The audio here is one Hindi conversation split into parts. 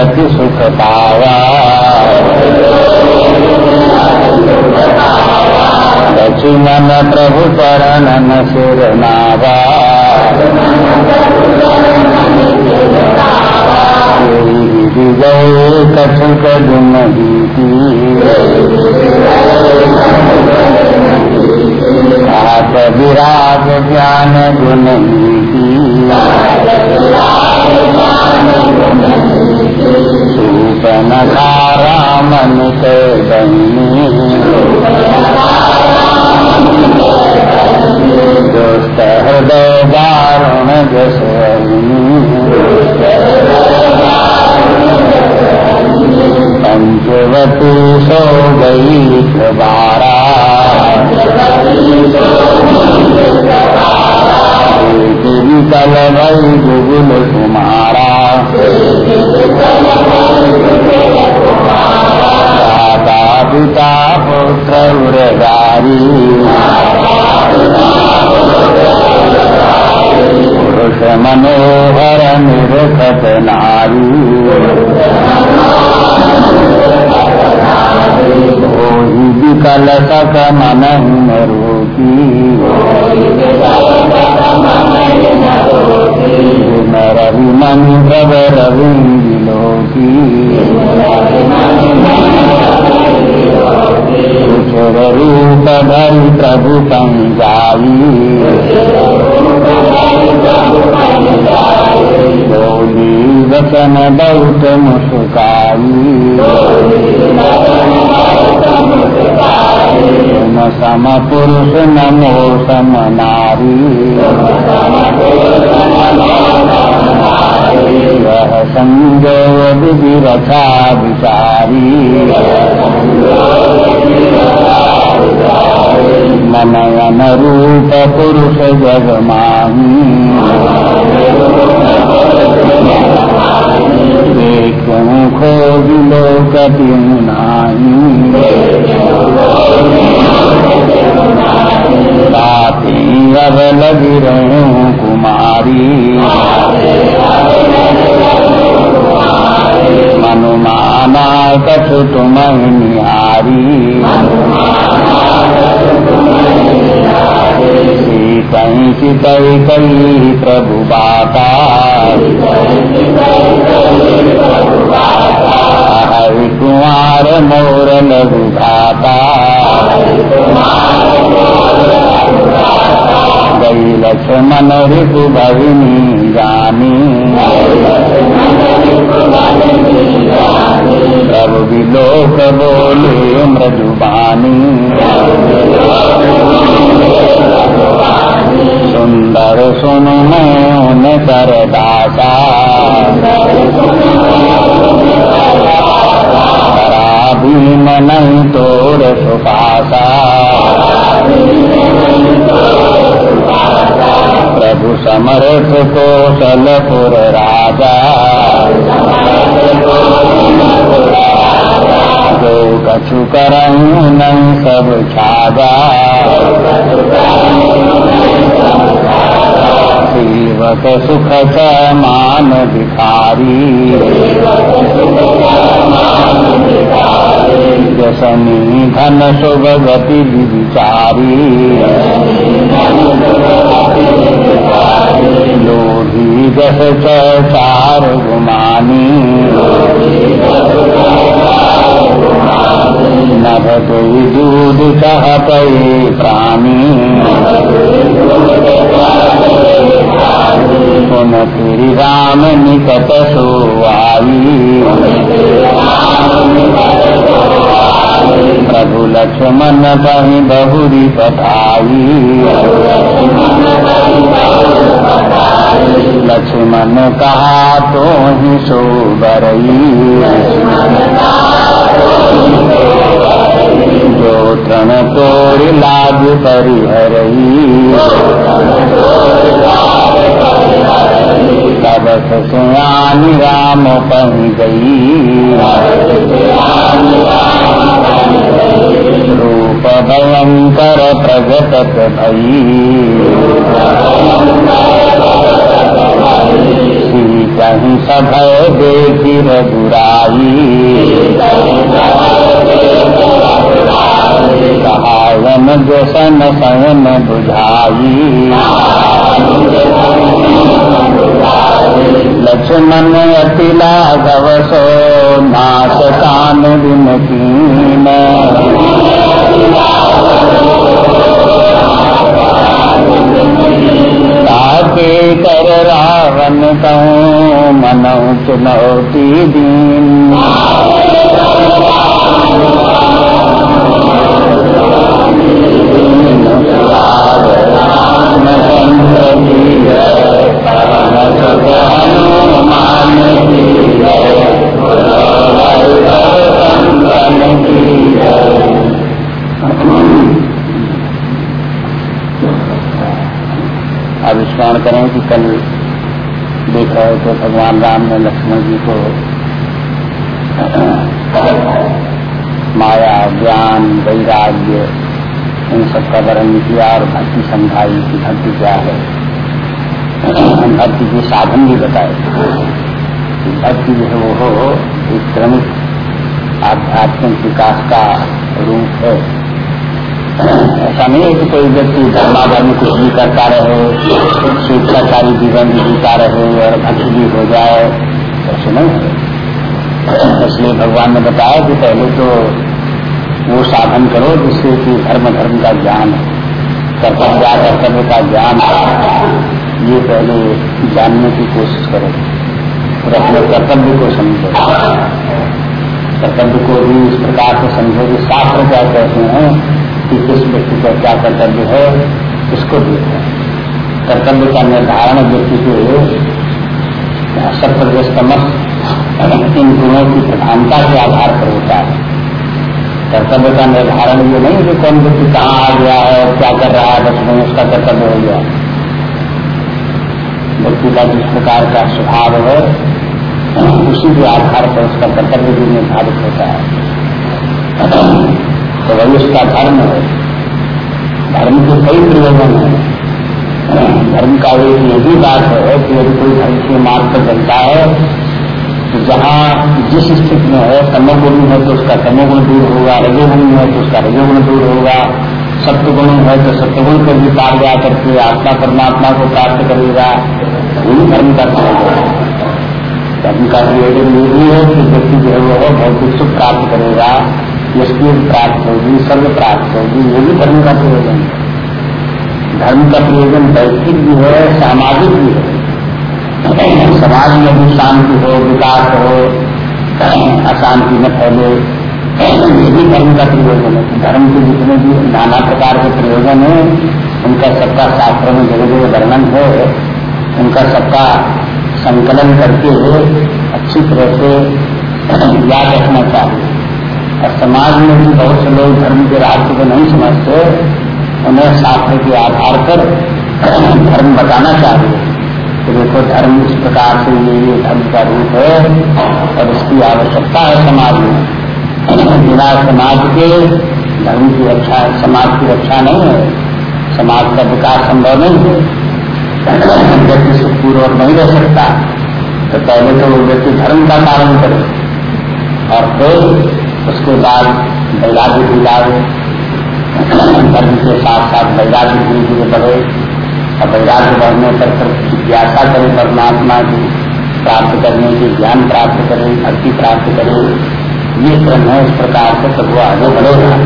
अति सुख पावा लक्ष्मण प्रभु चरण सिर नावा विजय कछुक आप विराग ज्ञान गुण सूपन रामन के बनी दुष्ट हृदय दारुण जस पंचवती सो गई बारा कल भई गुगुल कुमारा दादा पिता पुत्र उगारी पुरुष मनोहर निरखत नारी विकल सक मन रोकी रवि मन प्रभ रवि विलोकी रूप धरि प्रभु पंजाई बोली वचन बहुत मुस्काई तुम सम पुरुष नमो सम नारी विधि रथा विचारी मनयन रूप पुरुष जग माही देखूँ खोज लोकति नाही साथी अब लगी रहूँ कुमारी। मनुमाना कछु तुम निहारी। कहीं चितई कई प्रभु बाता। हरि कुमार मोर लघु घाता गई लक्ष्मण ऋतु भगिनी जानी। प्रभु विलोक बोले मृदुबानी। सुंदर सुन मैं उन कर दाता नहीं तोड़ सुपाता प्रभु समर्थ कौशलपुर राजा जो कछु करऊ नहीं सब छागा सेवक सुख मान भिखारी। जसनी धन शुभ गति विचारी लोभी जस चार गुमानी। नभ विदूद दूध कह पई प्राणी। पुन फिर राम निकट सो आई प्रभु लक्ष्मण बही बहुरी पठाई लक्ष्मण कहा तो ही सो बरई जो तृण तोड़ लाग परिहरई तब सयानी राम पह गई तत भई कहीं सभय देखी रघुराई कहावन जसन सयन बुझाई। लाघव सो नाश कान दिन कीन कर रावण कहूँ मनो चुनौती दीन अब स्मरण करें कि कल देख रहे थे भगवान राम ने लक्ष्मण जी को, माया, ज्ञान, वैराग्य, इन सब का वर्णन किया और भक्ति समझाई कि भक्ति क्या है। भक्ति के साधन भी बताए। भक्ति जो है वो हो, एक क्रमिक आध्यात्मिक विकास का रूप है। ऐसा नहीं है कि कोई व्यक्ति धर्माधर्म कुछ भी करता रहे स्वेच्छाचारी जीवन भी जीता रहे और भक्ति भी हो जाए, ऐसे नहीं है। इसलिए भगवान ने बताया कि पहले तो वो साधन करो जिससे कि धर्म धर्म का ज्ञान कर्तव्य कर्तव्य का ज्ञान ये पहले जानने की कोशिश करो और अपने कर्तव्य को समझो। कर्तव्य को भी इस प्रकार से समझो कि शास्त्र क्या कहते हैं कि किस व्यक्ति का क्या कर्तव्य है इसको देखो कर्तव्य का निर्धारण व्यक्ति के सत्य इन गुणों की प्रधानता के आधार पर होता है। कर्तव्य का निर्धारण ये नहीं कि कौन व्यक्ति कहाँ आ गया है क्या कर रहा है, बस में उसका कर्तव्य हो गया। व्यक्ति का जिस प्रकार का स्वभाव है, उसी के आधार पर उसका कर्तव्य भी निर्धारित होता है। तो वही उसका धर्म है। धर्म के कई प्रयोजन है। धर्म का एक ये भी बात है कि यदि कोई धर्म के मार्ग पर चलता है तो जहाँ जिस स्थिति में है, तमोगुण है तो उसका तमोगुण दूर होगा, रजोगुण है तो उसका रजोगुण दूर होगा। सत्यगुण है तो सत्यगुण को भी पार जा करके आत्मा, परमात्मा को प्राप्त करेगा। यही धर्म का प्रयोजन धर्म का प्रयोजन ये भी है कि व्यक्ति जो है, वो भौतिक सुख प्राप्त करेगा। यशवी प्राप्त होगी, सर्व प्राप्त होगी ये भी धर्म का प्रयोजन है। धर्म का प्रयोजन वैश्विक भी है, सामाजिक भी है। समाज में भी शांति हो, विकास हो, अशांति न फैले, ये भी धर्म का प्रयोजन है। धर्म के जितने भी नाना प्रकार के प्रयोजन है, उनका सबका शास्त्र में जगह जगह वर्णन है, उनका सबका संकलन करके अच्छी तरह से याद रखना चाहिए। और समाज में भी बहुत से लोग धर्म के रास्ते को नहीं समझते, उन्हें शास्त्र के आधार पर धर्म बताना चाहिए। तो देखो, धर्म इस प्रकार से ये ये धर्म का रूप है और इसकी आवश्यकता है समाज में। बिना समाज के धर्म की रक्षा, समाज की रक्षा नहीं है। समाज का विकास संभव नहीं है। व्यक्ति सुखपूर्वक नहीं रह सकता। तो पहले तो वो व्यक्ति धर्म का पालन करे। और फिर उसके बाद वैराग्य भी लाए। धर्म के साथ साथ वैराग्य धीरे धीरे बढ़े। और वैराग्य बढ़ने पर जिज्ञासा करें, परमात्मा की प्राप्त करने की ज्ञान प्राप्त करें, भक्ति प्राप्त करें। ये क्रम है इस प्रकार से वो आगे बढ़ेगा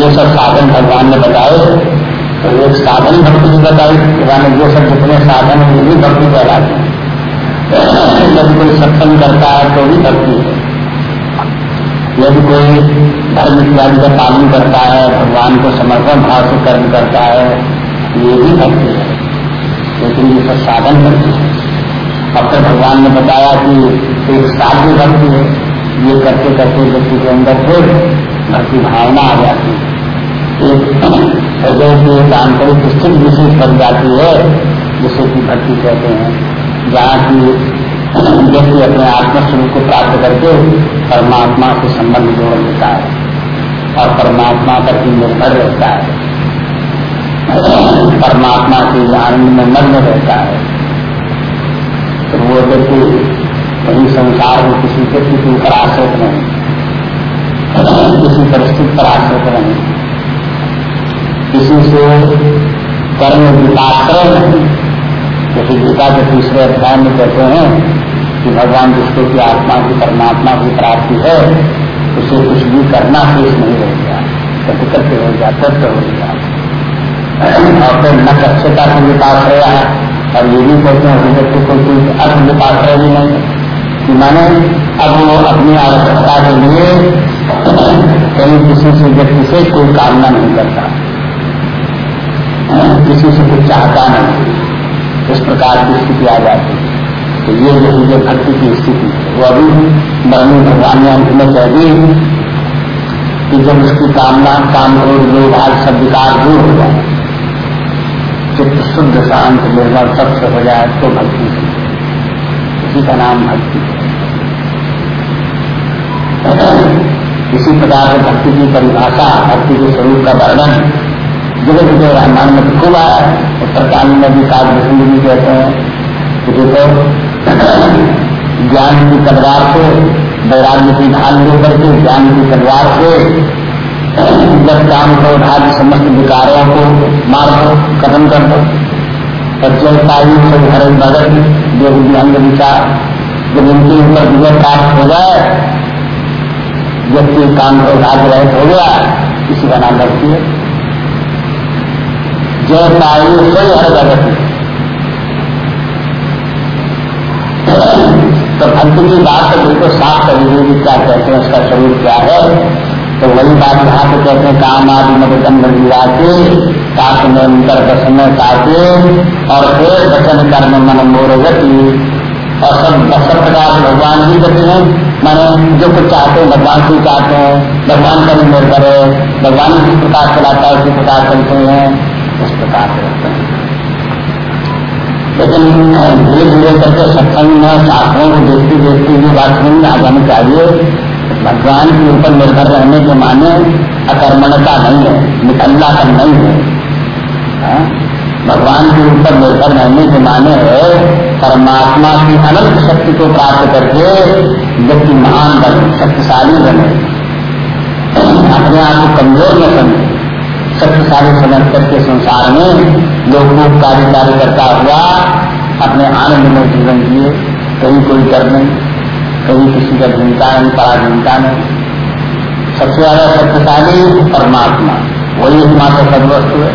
ये सब साधन भगवान ने बताए। तो एक साधन भक्ति भी बताई यानी ये सब जितने साधन ये भी भक्ति कहलाते हैं। जब कोई सत्संग करता है तो भी भक्ति है। यदि कोई धर्म इत्यादि का पालन करता है, भगवान को समर्पण भाव से कर्म करता है, ये भी भक्ति है। लेकिन ये सब साधन भक्ति है। अब तक भगवान ने बताया कि एक साध्य भक्ति है। ये करते करते व्यक्ति के अंदर फिर भक्ति भावना आ जाती है। एक हृदय की एक आंतरिक स्थिति विशेष बन जाती है, जिसे कि भक्ति कहते हैं। जहाँ की व्यक्ति अपने आत्मस्वरूप को प्राप्त करके परमात्मा से संबंध जोड़ लेता है और परमात्मा पर ही निर्भर रहता है। परमात्मा के आनंद में मग्न रहता है। तो वो व्यक्ति कहीं संसार में किसी व्यक्ति के ऊपर आश्रित नहीं, किसी परिस्थिति पर आश्रित नहीं, किसी से कर्म विपाश्रय नहीं। जैसे गीता के तीसरे अध्याय में कहते हैं कि भगवान जिसको की आत्मा की परमात्मा की प्राप्ति है, उसे कुछ भी करना शेष नहीं रह गया। करते हो गया तत्व हो गया। और फिर न कक्षता से विकास रहा और ये भी कहते हैं व्यक्ति को कोई अर्थ विकास रह भी नहीं। कि मैंने, अब वो अपनी आवश्यकता के लिए कहीं किसी से व्यक्ति से कोई कामना नहीं करता। किसी से कुछ चाहता नहीं। इस प्रकार की स्थिति आ जाती है। तो ये जो है भक्ति की स्थिति वो अभी मरणी भगवान ने अंत में कह दी कि जब उसकी कामना, काम क्रोध लोग आज सब विकार दूर हो जाए, चित्त शुद्ध शांत निर्मल स्वच्छ हो जाए तो भक्ति इसी का नाम भक्ति इसी प्रकार से भक्ति की परिभाषा, भक्ति के स्वरूप का वर्णन जगह जगह रामायण में खूब आया है उत्तरकाल में भी काव्य भी कहते हैं। कि देखो, ज्ञान की तलवार से, वैराग्य की ढाल लेकर के ज्ञान की तलवार से, जब काम को भाग्य समस्त विकारों को मार दो, खत्म कर दो। प्रत्ययतायु से हर भगत जो अंग विचार, जब उनके ऊपर विजय प्राप्त हो जाए व्यक्ति काम को भाग्य रहित हो गया किसी का नाम रखती है। जय तायु से हर भगत तो भक्ति की बात तो बिल्कुल साफ़ करी क्या कहते हैं, उसका स्वरूप क्या है। तो वही बात यहाँ पे कहते हैं, काम आदि मदन मिला के काक में अंतर दसन काटे और फिर वचन कर्म मन मोर गति। और सब सब प्रकार भगवान ही गति है। मैंने जो कुछ चाहते हैं, भगवान ही चाहते हैं। भगवान का निर्भर है। भगवान किस प्रकार चलाता है, उसी प्रकार चलते हैं। इस प्रकार से रहते हैं। लेकिन धीरे धीरे करके सत्संग में, शास्त्रों को देखते देखते ये बात समझ में आ जानी चाहिए। भगवान के ऊपर निर्भर रहने के माने अकर्मणता नहीं है निकलना कर नहीं हाँ? भगवान के ऊपर निर्भर रहने के माने है परमात्मा की अनंत शक्ति को प्राप्त करके व्यक्ति महान बने, शक्तिशाली बने। अपने आप को कमज़ोर न समझे। शक्तिशाली समझ करके संसार में लोग कार्य कार्य करता हुआ, अपने आनंद में जीवन जिए। कहीं कोई डर नहीं कभी किसी का चिंता नहीं पराधीनता नहीं। सबसे ज़्यादा सत्यशाली परमात्मा। वही एकमात्र सदवस्तु है।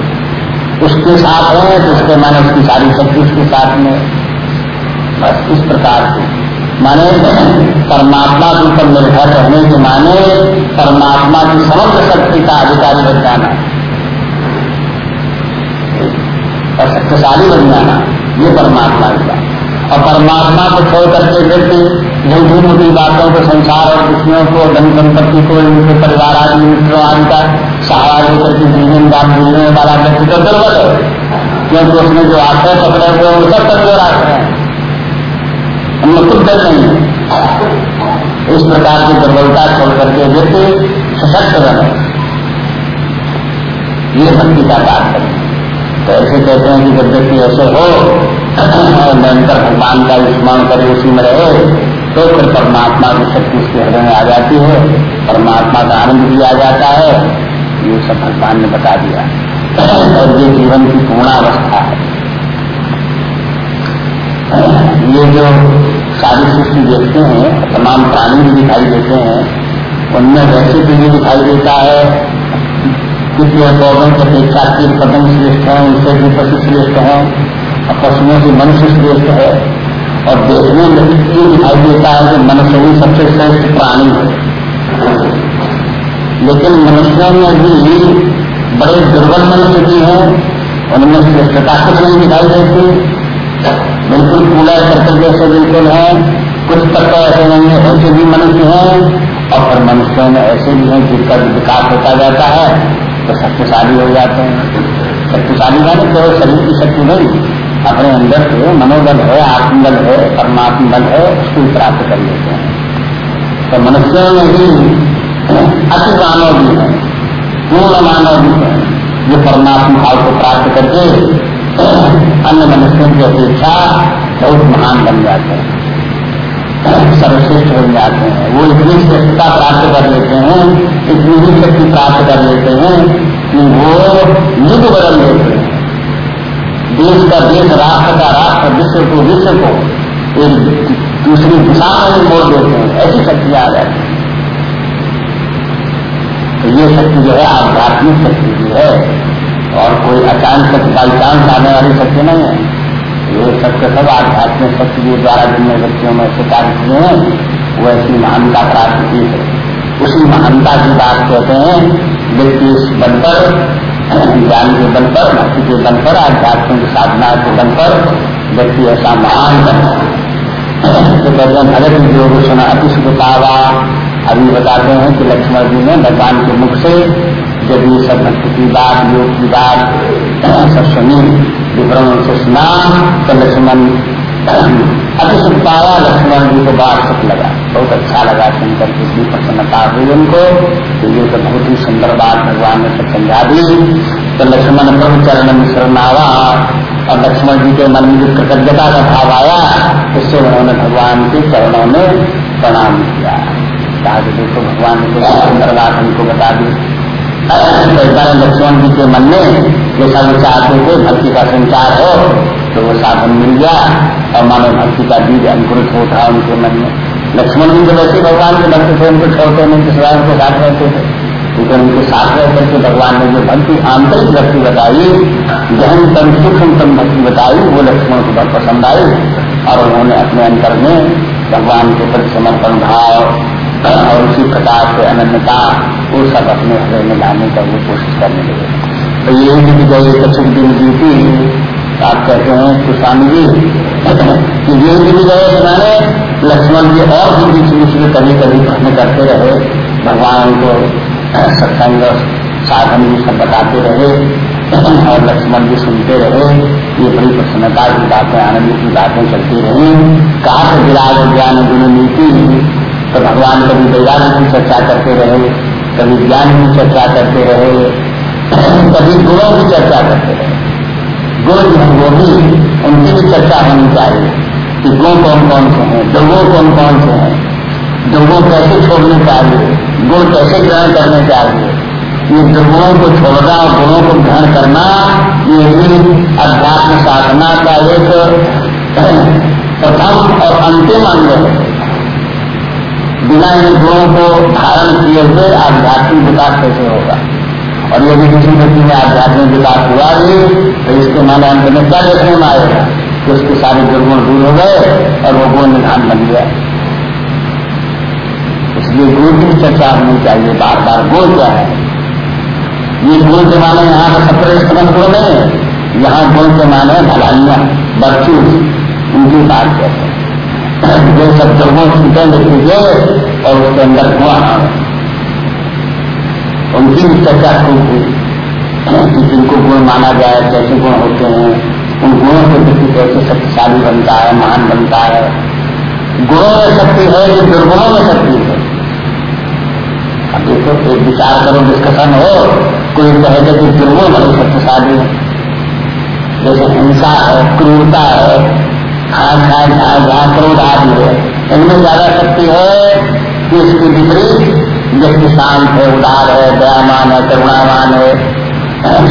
उसके साथ है तो उसके माने उसकी सारी शक्ति उसके साथ में बस इस प्रकार से। माने परमात्मा के ऊपर निर्भर रहने के माने परमात्मा की समग्र शक्ति का अधिकारी बन जाना। और शक्तिशाली बन जाना, ये परमात्मा का और परमात्मा को छोड़ करके व्यक्ति झूठी मोटी बातों को, संसार और दुश्मनों को, धन संपत्ति को उनके परिवार, आदि मित्रों, आदि का सहारा लेकर के जीवन बात जीने वाला व्यक्ति तो गड़बड़ है। क्योंकि उसने जो आश्रय पकड़े हुए, वो सब कमज़ोर आश्रय हैं। उनमें कुछ डर नहीं है। इस प्रकार की दुर्बलता छोड़ करके व्यक्ति सशक्त बने। ये भक्ति का तात्पर्य तो ऐसे कहते हैं कि जब व्यक्ति ऐसे हो, और निरंतर भगवान का स्मरण करे, उसी में रहे तो फिर परमात्मा की शक्ति उसके हृदय में आ जाती है, परमात्मा का आनंद भी आ जाता है। ये सब भगवान ने बता दिया। और ये जीवन की पूर्णावस्था है। ये जो सारी सृष्टि देखते हैं, तमाम प्राणी भी दिखाई देते हैं, उनमें वैसे भी दिखाई देता है कि पौधों की अपेक्षा कीट पतंग श्रेष्ठ है, उनसे भी पशु श्रेष्ठ है, और पशुओं से मनुष्य श्रेष्ठ है। और देखने में दिखाई देता है कि मनुष्य ही सबसे श्रेष्ठ प्राणी है। लेकिन मनुष्यों में भी बड़े दुर्बल मनुष्य भी हैं, उनमें श्रेष्ठता कुछ नहीं दिखाई देती। बिल्कुल कूड़ा सर्कल जैसे बिल्कुल है, कुछ तत्व ऐसे नहीं है ऐसे भी मनुष्य हैं, और फिर मनुष्यों में ऐसे भी हैं जिनका विकास होता जाता है। तो शक्तिशाली हो जाते हैं। शक्तिशाली माने केवल शरीर की शक्ति नहीं, अपने अंदर से मनोबल है, आत्मबल है परमात्म बल है, उसको प्राप्त कर लेते हैं। तो मनुष्यों में ही अति मानव भी है, पूर्ण मानव भी है, जो परमात्मा भाव को प्राप्त करके अन्य मनुष्यों की अपेक्षा बहुत महान बन जाते हैं। सर्वश्रेष्ठ बन जाते हैं वो इतनी श्रेष्ठता प्राप्त कर लेते हैं इतनी ही शक्ति प्राप्त कर लेते हैं कि वो युग बदल लेते हैं देश का देश राष्ट्र का राष्ट्र विश्व को विश्व को एक दूसरी दिशा में मोड़ देते हैं ऐसी शक्ति आ जाती है तो ये शक्ति जो है आध्यात्मिक शक्ति भी है और कोई अचानक बाई चांस आने वाली शक्ति नहीं है। ये सबके सब आध्यात्मिक शक्ति के द्वारा जिनने व्यक्तियों में स्वीकार किए हैं, वो ऐसी महानता प्राप्त की है। उसी महानता की बात कहते हैं, व्यक्ति इस बल पर, ज्ञान के बल पर, भक्ति के बल पर, आध्यात्मिक साधना के बल पर व्यक्ति ऐसा महान बन तो हैं भगत योग सुना, अति सुखतावा, अभी बताते हैं कि लक्ष्मण जी ने भगवान के मुख से जब ये सब भक्ति की बात, योग की बात, सब सुनी विवरण से सुना तो लक्ष्मण अति पाया लक्ष्मण जी को बात सुख लगा। बहुत अच्छा लगा सुनकर कितनी प्रसन्नता हुई उनको तो ये तो बहुत ही सुंदर बात भगवान ने सब समझा दी। तो लक्ष्मण प्रभु चरण में शरणावा, और लक्ष्मण जी के मन में जो कृतज्ञता का भाव आया, उससे उन्होंने भगवान के चरणों में प्रणाम किया। कहा देखो, भगवान ने सुंदर बात हमको बता दी। लक्ष्मण जी के मन में जैसा वो चाहते थे भक्ति का संचार हो तो वो साधन मिल गया और मानो भक्ति का बीज अंकुरित हो था उनके मन में। लक्ष्मण जी तो वैसे भगवान के भक्त थे, उनको छोड़ते नहीं किसी उनके साथ रहते थे। क्योंकि उनके साथ रह करके भगवान ने जो भक्ति, आंतरिक भक्ति बताई, गहन तन, सूक्ष्म तन भक्ति बताई, वो लक्ष्मण को बहुत पसंद आई और उन्होंने अपने अंतर में भगवान के प्रति समर्पण भाव और उसी प्रकार से अनन्यता वो सब अपने हृदय में लाने का वो कोशिश करने लगे। तो ये भी गए कछुक दिन जीती आप कहते हैं कि स्वामी जी, कि ये भी गए मैंने लक्ष्मण जी और भी बीच बीच में कभी कभी प्रश्न करते रहे, भगवान को सत्संग साधन भी सब बताते रहे, और लक्ष्मण जी सुनते रहे, ये बड़ी प्रसन्नता की बातें, आनंद की बातें चलती रही। से विराज ज्ञान गुण नीति तो भगवान कभी वैराग्य की चर्चा करते रहे, कभी ज्ञान की चर्चा करते रहे, कभी गुणों की चर्चा करते रहे। गुण जो वो भी, उनकी भी चर्चा होनी चाहिए कि गुण कौन कौन से हैं, दुर्गुण कौन कौन से हैं। दुर्गुण कैसे छोड़ने चाहिए, गुण कैसे ग्रहण करने चाहिए। ये दुर्गुणों को छोड़ना और गुणों को ग्रहण करना, ये भी अध्यात्म साधना का एक प्रथम और अंतिम अंग है। बिना इन गुणों को धारण किए हुए आध्यात्मिक विकास कैसे होगा? और यदि किसी व्यक्ति में आध्यात्मिक विकास हुआ भी तो इसके माने अंत में क्या देखने में आएगा कि उसके सारे दुर्गुण दूर हो गए और वो गुण निधान बन गया। इसलिए गुण की चर्चा होनी चाहिए बार बार गुण क्या है? ये गुण के माने यहाँ का स्तमन गुण है यहाँ गुण के माने भलाइया बच्चू उनकी बात कहते हैं जो सब दुर्गुण छूटेंगे छूटे और उसके अंदर हुआ। उनकी भी चर्चा खूब हुई कि जिनको गुण माना जाए कैसे गुण होते हैं, उन गुणों से व्यक्ति कैसे शक्तिशाली बनता है, महान बनता है। गुणों में शक्ति है कि दुर्गुणों में शक्ति है। अब देखो, एक विचार करो डिस्कशन हो, कोई कहेगा कि दुर्गुण बड़े शक्तिशाली है। जैसे हिंसा है, क्रूरता है इनमें ज़्यादा शक्ति है कि इसकी विपरीत व्यक्ति शांत है, उदार है दयामान है, करुणावान है,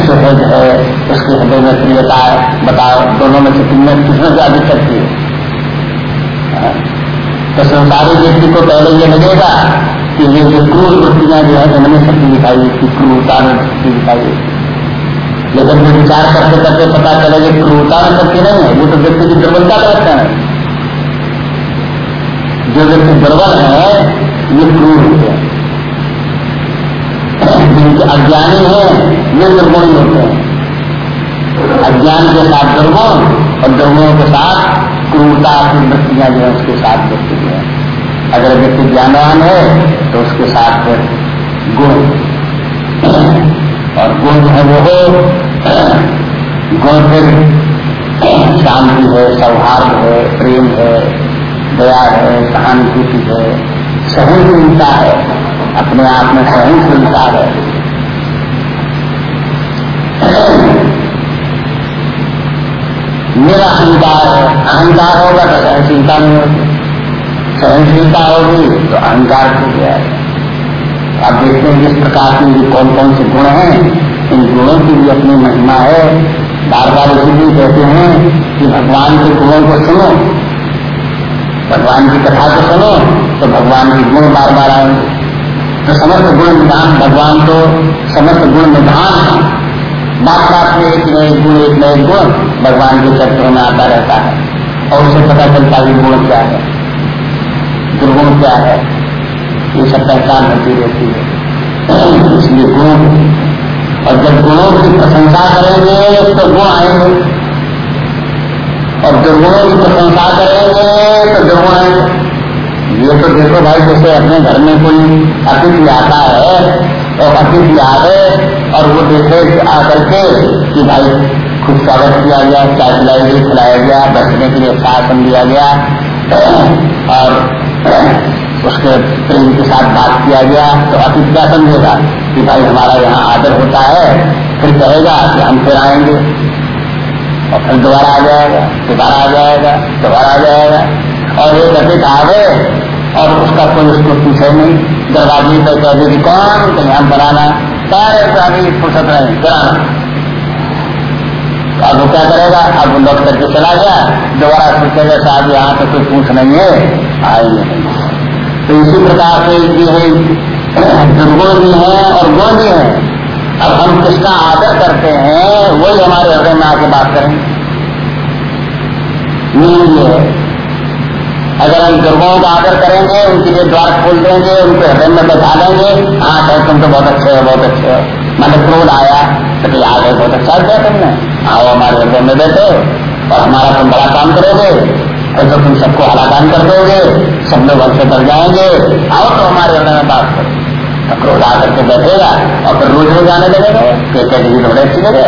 सुहृद है, उसके हृदय में प्रियता है। बताओ, दोनों में से कितने किसमें ज़्यादा शक्ति है? तो संसारी व्यक्ति को पहले ये लगेगा कि ये जो क्रूर वृत्तियाँ जो है, इनमें शक्ति दिखाई, इसकी क्रूरता में शक्ति दिखाई। लेकिन वो विचार करते करते पता चले कि क्रूरता में शक्ति नहीं है, वो तो व्यक्ति की दुर्बलता का लक्षण है। जो व्यक्ति दुर्बल है, ये क्रूर होते हैं अज्ञानी है वे दुर्गुणी होते हैं अज्ञान के साथ दुर्गुण और दुर्गुणों के साथ क्रूरता की वृत्तियाँ जो है, उसके साथ व्यक्ति है। अगर व्यक्ति ज्ञानवान है तो उसके साथ गुण। और गुण जो है वो गुण फिर शांति है, सौहार्द है, प्रेम है, दया है, सहानुभूति है सहनशीलता है, अपने आप में सहनशीलता है। मेरा अहंकार है, अहंकार होगा तो सहनशीलता नहीं होगी। सहनशीलता होगी तो अहंकार छूट जाएगा। आप देखते हैं जिस प्रकार के ये कौन कौन से गुण हैं। इन गुणों की भी अपनी महिमा है। बार बार भी कहते हैं कि भगवान के गुणों को सुनो। भगवान की कथा को सुनो तो भगवान के गुण बार बार आएँगे तो समस्त गुण निधान भगवान तो समस्त गुण निधान है बात बात में एक नए गुण, एक नए गुण भगवान के चक्रों में आता रहता है। और उसे पता चलता है गुण क्या है। दुर्गुण क्या है। ये सब पहचान होती रहती है। इसलिए गुण और जब गुणों की प्रशंसा करेंगे तो गुण आएँगे। और दुर्गुणों की प्रशंसा करेंगे तो दुर्गुण आएँगे। ये तो देखो भाई, जैसे अपने घर में कोई अतिथि आता है और अतिथि आए और वो देखे आकर के कि भाई, खुद स्वागत किया गया, चाय पिलाई गई, खिलाया गया, बैठने के लिए आसन दिया गया। और उसके प्रेम के साथ बात किया गया तो अतिथि क्या समझेगा कि भाई हमारा यहाँ आदर होता है, फिर कहेगा कि हम फिर आएँगे। और फिर दोबारा आ जाएगा, दोबारा आ जाएगा, दोबारा आ जाएगा। और एक अतिथि आवे, और उसका कोई उसको पूछे नहीं। दरवाजे पर कह दे कौन? कहीं हम बनाना। सारे प्राणी फुर्सत रहे कराना अब वो क्या करेगा? अब वो लौट करके चला गया, दोबारा पूछेगा साहब, यहाँ तो कोई पूछ नहीं है। नहीं तो इसी प्रकार से है, दुर्गुण भी है और गुण भी है। अब हम किसका आदर करते हैं, वही हमारे हृदय में आके बात करें। ये है। अगर हम दुर्गों का आदर करेंगे, उनके लिए द्वार खोल देंगे, उनके हृदय में बैठा देंगे हाँ सर तुम तो बहुत अच्छे हो, बहुत अच्छे हो। मैंने क्रोध आया तो आ गए, बहुत अच्छा। किया तुमने आओ हमारे हृदय में बैठो और हमारा तुम बड़ा काम करोगे और तो तुम सबको हलाकान कर दोगे, सब लोग हमसे डर जाएँगे, आओ तो हमारे हृदय में बात करो। तो क्रोध आकर के बैठेगा और फिर रोज रोज आने लगेगा। कि कैसे बड़े अच्छी जगह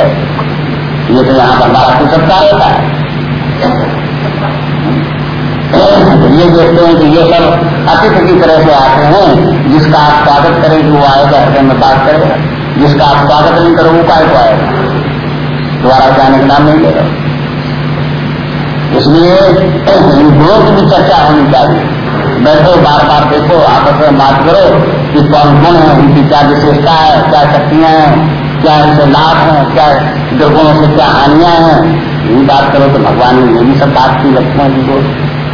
ये तो यहाँ पर हमारा कुछ सत्ता रहता है। ये देखते हैं कि ये सब अतिथि की तरह से आते हैं, जिसका आप स्वागत करेंगे वो आएगा, हृदय में बात करेगा। जिसका आप स्वागत नहीं करो, वो काय को आएगा। दोबारा जाने का नाम नहीं लेगा इसलिए इन गुणों की चर्चा होनी चाहिए। बैठो बार बार देखो, आपस में बात करो कि कौन गुण है, उनकी क्या विशेषता है, क्या शक्तियाँ हैं, क्या इनसे लाभ है, क्या दुर्गुणों से क्या हानियाँ हैं। यही बात करो तो भगवान ने ये भी सब बात की लक्ष्मण जी को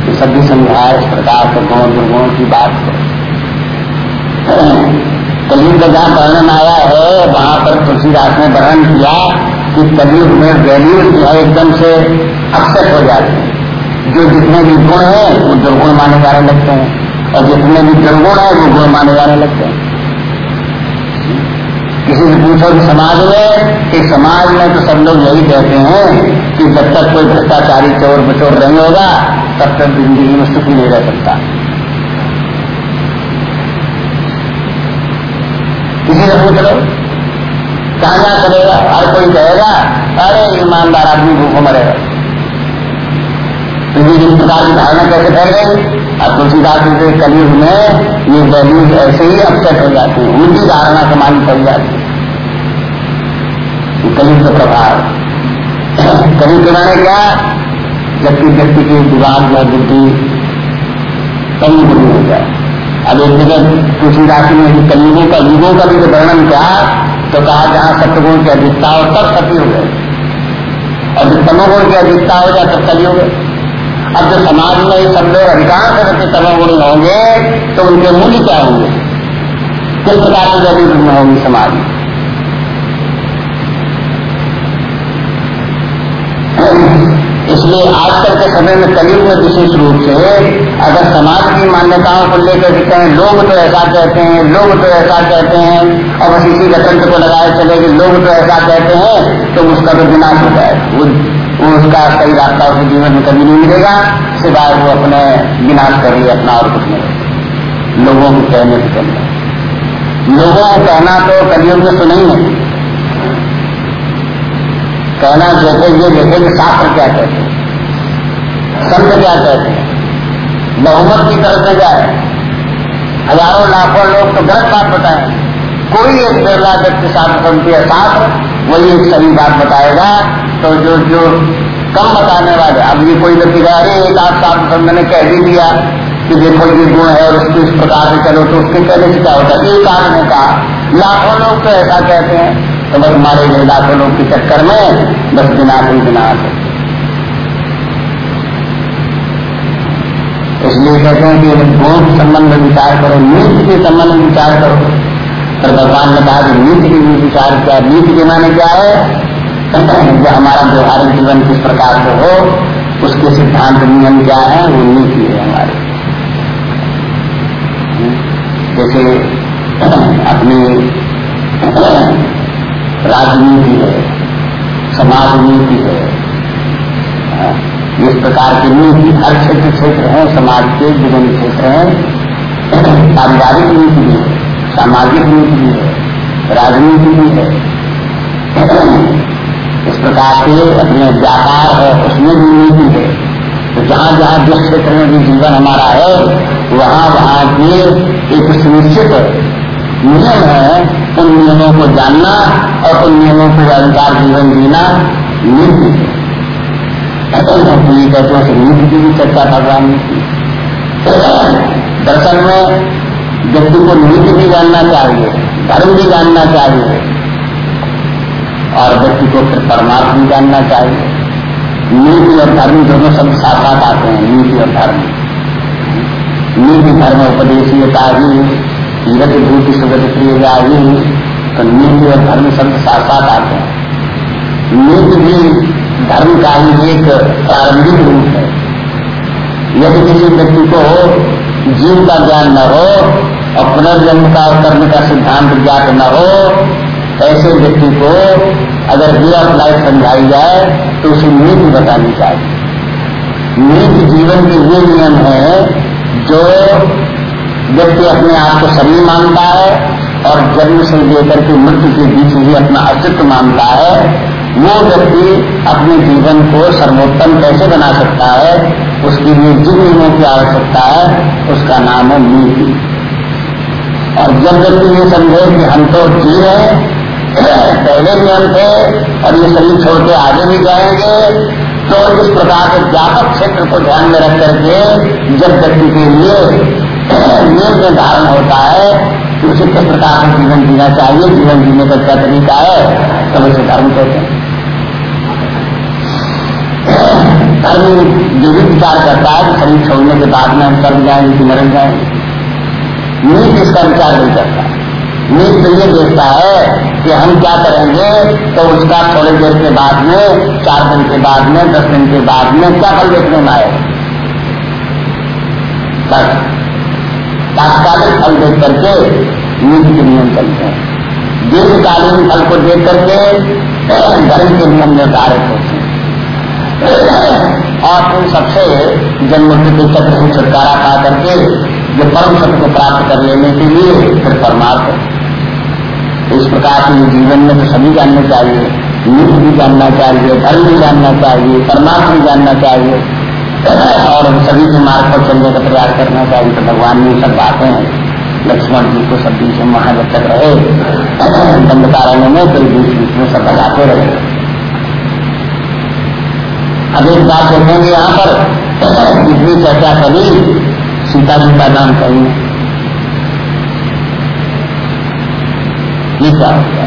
ये सब भी इस प्रकार से गुण दुर्गुणों की बात कलयुग का जहाँ वर्णन आया है, वहाँ पर तुलसीदास ने वर्णन किया कि कलयुग में वैल्यू जो है एकदम से अपसेट हो जाती है। जो जितने भी गुण है, वो दुर्गुण माने जाने लगते हैं। और जितने भी दुर्गुण है, वो गुण माने जाने लगते हैं। किसी से पूछो कि समाज में, कि समाज में तो सब लोग यही कहते हैं कि जब तक कोई भ्रष्टाचारी चोर बचोर नहीं होगा, तब तक ज़िंदगी में सुखी नहीं रह सकता। किसी से पूछ लो कहा चलेगा हर कोई कहेगा, अरे ईमानदार आदमी भूखो मरेगा। तो ये प्रकार की धारणा कैसे फैल गई, अब तुलसीदास के कलयुग में ये वैल्यूज़ ऐसे ही अपसेट हो जाती है, उनकी धारणा समाज पड़ जाती है। कलयुग का प्रभाव। कलयुग के माने क्या? जबकि व्यक्ति की दिमाग या बुद्धि कमी बुरी हो जाए अब एक जगह दूसरी राशि में कलयुगों का, युगों का भी जो वर्णन किया तो कहा जहाँ सत्यगुण की अधिकता हो तब हो गए और जब तमोगुण की अधिकता हो जाए, तब कलयुग अब जो समाज में सब लोग अधिकांश व्यक्ति तमोगुणी होंगे तो उनके मूल्य क्या होंगे? किस प्रकार की जब होंगी समाज में? इसलिए आजकल के समय में कलयुग में विशेष रूप से अगर समाज की मान्यताओं को लेकर के कहें लोग तो ऐसा कहते हैं लोग तो ऐसा कहते हैं और बस इसी गठन को लगाए चले कि लोग तो ऐसा कहते हैं तो उसका तो विनाश हो। जाए वो, उसका सही रास्ता उसके जीवन में कभी नहीं मिलेगा सिवाय वो अपने विनाश कर लिए अपना और कुछ नहीं। लोगों को कहने से कहने लोगों को कहना तो कलयुग में ही नहीं कहना जैसे ये देखे कि शास्त्र क्या कहते हैं? संत क्या कहते हैं? बहुमत की तरफ़ से जाए। हज़ारों लाखों लोग तो गलत बात बताए। कोई एक बिरला व्यक्ति शास्त्र सुनती है शास्त्र वही एक सही बात बताएगा तो जो जो कम बताने वाले, अब ये कोई व्यक्ति अरे एक आध साल तो मैंने कह भी दिया कि देखो ये गुण है और उसको इस प्रकार से चलो तो उसके कहने से क्या होता है? एक आध ने कहा। लाखों लोग तो ऐसा कहते हैं। तो बस मारे गए लाखों लोग के चक्कर में बस विनाश ही विनाश इसलिए कहते हैं कि के संबंध विचार करो, नीति के संबंध में विचार करो। तो भगवान ने कहा कि नीति के विचार क्या, नीति के माने क्या है? जो हमारा व्यवहारिक जीवन किस प्रकार से हो, उसके सिद्धांत नियम क्या है, वो नीति है हमारे। जैसे अपनी राजनीति है समाज नीति है, इस प्रकार की नीति हर क्षेत्र क्षेत्र है, समाज के विभिन्न क्षेत्र है। पारिवारिक नीति भी है, सामाजिक नीति भी है, राजनीति भी है। इस प्रकार के अपने व्यापार है उसमें भी नीति है। तो जहाँ जहाँ जिस क्षेत्र में भी जीवन हमारा है, वहाँ वहाँ के एक सुनिश्चित नियम है उन नियमों को जानना और उन नियमों को अनुसार जीवन जीना नीति हैं। नीति की भी चर्चा भगवान ने की। दर्शन में व्यक्ति को नीति भी जानना चाहिए, धर्म भी जानना चाहिए, और व्यक्ति को फिर परमात्मा भी जानना चाहिए। नीति और धर्म दोनों सब साथ साथ आते हैं नीति और धर्म। नीति धर्म उपदेशीयता ही तीरथ भूति सुगत प्रिय जागी तो नीति और धर्म शब्द साथ साथ आते हैं। नीति भी धर्म का ही एक प्रारंभिक रूप है। यदि किसी व्यक्ति को जीव का ज्ञान न हो, और पुनर्जन्म का कर्म का सिद्धांत ज्ञात न हो ऐसे व्यक्ति को अगर वे ऑफ़ लाइफ समझाई जाए तो उसे नीति बतानी चाहिए। नीति जीवन के ये नियम है, जो व्यक्ति अपने आप को सभी मानता है और जन्म से लेकर के मृत्यु के बीच ही अपना अस्तित्व मानता है, वो व्यक्ति अपने जीवन को सर्वोत्तम कैसे बना सकता है, उसके लिए जिन नियमों की आवश्यकता है, उसका नाम है नीति। और जब व्यक्ति ये समझे कि हम तो जी रहे पहले नियम थे और ये शरीर छोड़ के आगे भी जाएँगे तो इस प्रकार के व्यापक क्षेत्र को ध्यान में रख करके जब व्यक्ति के लिए नियम निर्धारण होता है कि उसे किस प्रकार से जीवन जीना चाहिए, जीवन जीने का क्या तरीका है तब उसे धर्म कहते हैं। धर्म जो भी विचार करता है, शरीर छोड़ने के बाद में हम कर्म जाएँगे कि मर जाएँगे नीति इसका विचार नहीं करता। नीति तो ये देखता है कि हम क्या करेंगे तो उसका थोड़ी देर के बाद में, चार दिन के बाद में, दस दिन के बाद में, क्या फल देखने में आए बस। तात्कालिक फल देख करके नीति के नियम चलते हैं। दीर्घकालीन फल को देख करके धर्म के नियम निर्धारित होते हैं। और उन सबसे जन्म के चक्र से छुटकारा पा करके जो परम सत्य को प्राप्त कर लेने के लिए फिर परमार्थ इस प्रकार के जीवन में तो सभी जानना चाहिए, नीति भी जानना चाहिए, धर्म भी जानना चाहिए, परमात्मा भी जानना चाहिए। और सभी के मार्ग पर चलने का प्रयास करना चाहिए तो भगवान ने सब बातें हैं। लक्ष्मण जी को सब बीच में वहाँ जब तक रहे। दंड कारण में फिर बीच बीच में सब बताते रहे। अब एक बात देखेंगे यहाँ पर। इतनी चर्चा करी, सीता जी का नाम कही क्या हो गया?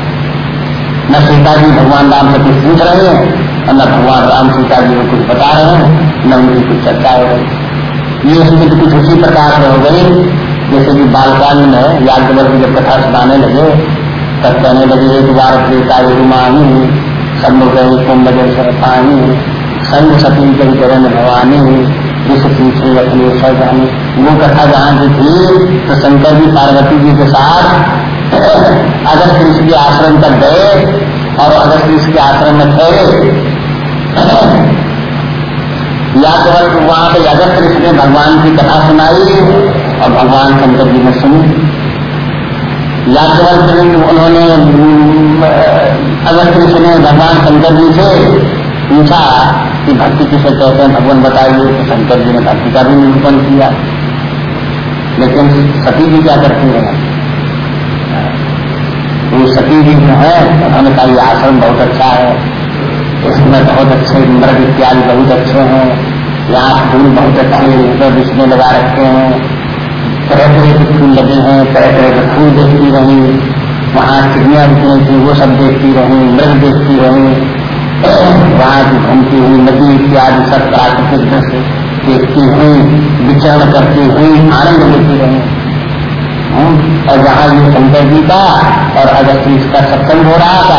न सीता जी भगवान राम से कुछ पूछ रहे हैं। और न भगवान राम सीता जी को कुछ बता रहे हैं, न उनकी कुछ चर्चा हो। रही ये उसमें कुछ उसी प्रकार से हो गई जैसे कि बालकाल में याज्ञवल जब कथा सुनाने लगे, तब कहने लगे, एक बार प्रेता रुमानी सम्मुख कुंभ सर पानी, संग सती कई करण भवानी, जिस पूछे अपने सजानी वो कथा जहाँ की थी तो शंकर जी पार्वती जी के साथ अगस्त ऋषि के आश्रम तक गए, और अगस्त ऋषि के आश्रम में ठहरे। या केवल वहाँ पे अगस्त कृष्ण ने भगवान की कथा सुनाई और भगवान शंकर जी ने सुनी। या केवल उन्होंने अगस्त ऋषि ने भगवान शंकर जी से पूछा कि भक्ति किसे कहते हैं, भगवान बताइए तो शंकर जी ने भक्ति का भी निरूपण किया। लेकिन सती जी क्या करती है? वो सती जी जो है, उन्होंने कहा आश्रम बहुत अच्छा है। इसमें बहुत अच्छे मृग इत्यादि बहुत अच्छे हैं। यहाँ फूल बहुत अच्छे ऊपर इसमें लगा रखे हैं। तरह तरह के फूल लगे हैं, तरह तरह के फूल देखती रही। वहाँ चिड़िया रुकने थी वो सब देखती रही मृग देखती रही। वहाँ की घूमती हुई नदी इत्यादि सब प्राकृतिक दृश्य देखती हुई, विचरण करती हुई आनंद लेती रही। और जहाँ ये शंकर जी का और अगस्त का सत्संग हो रहा था,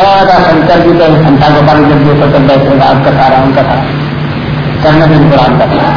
और शंकर जी तो घंटा गोपाल जब जो सत्संग बैठे रात कथा राम कथा करने में कुरान कथा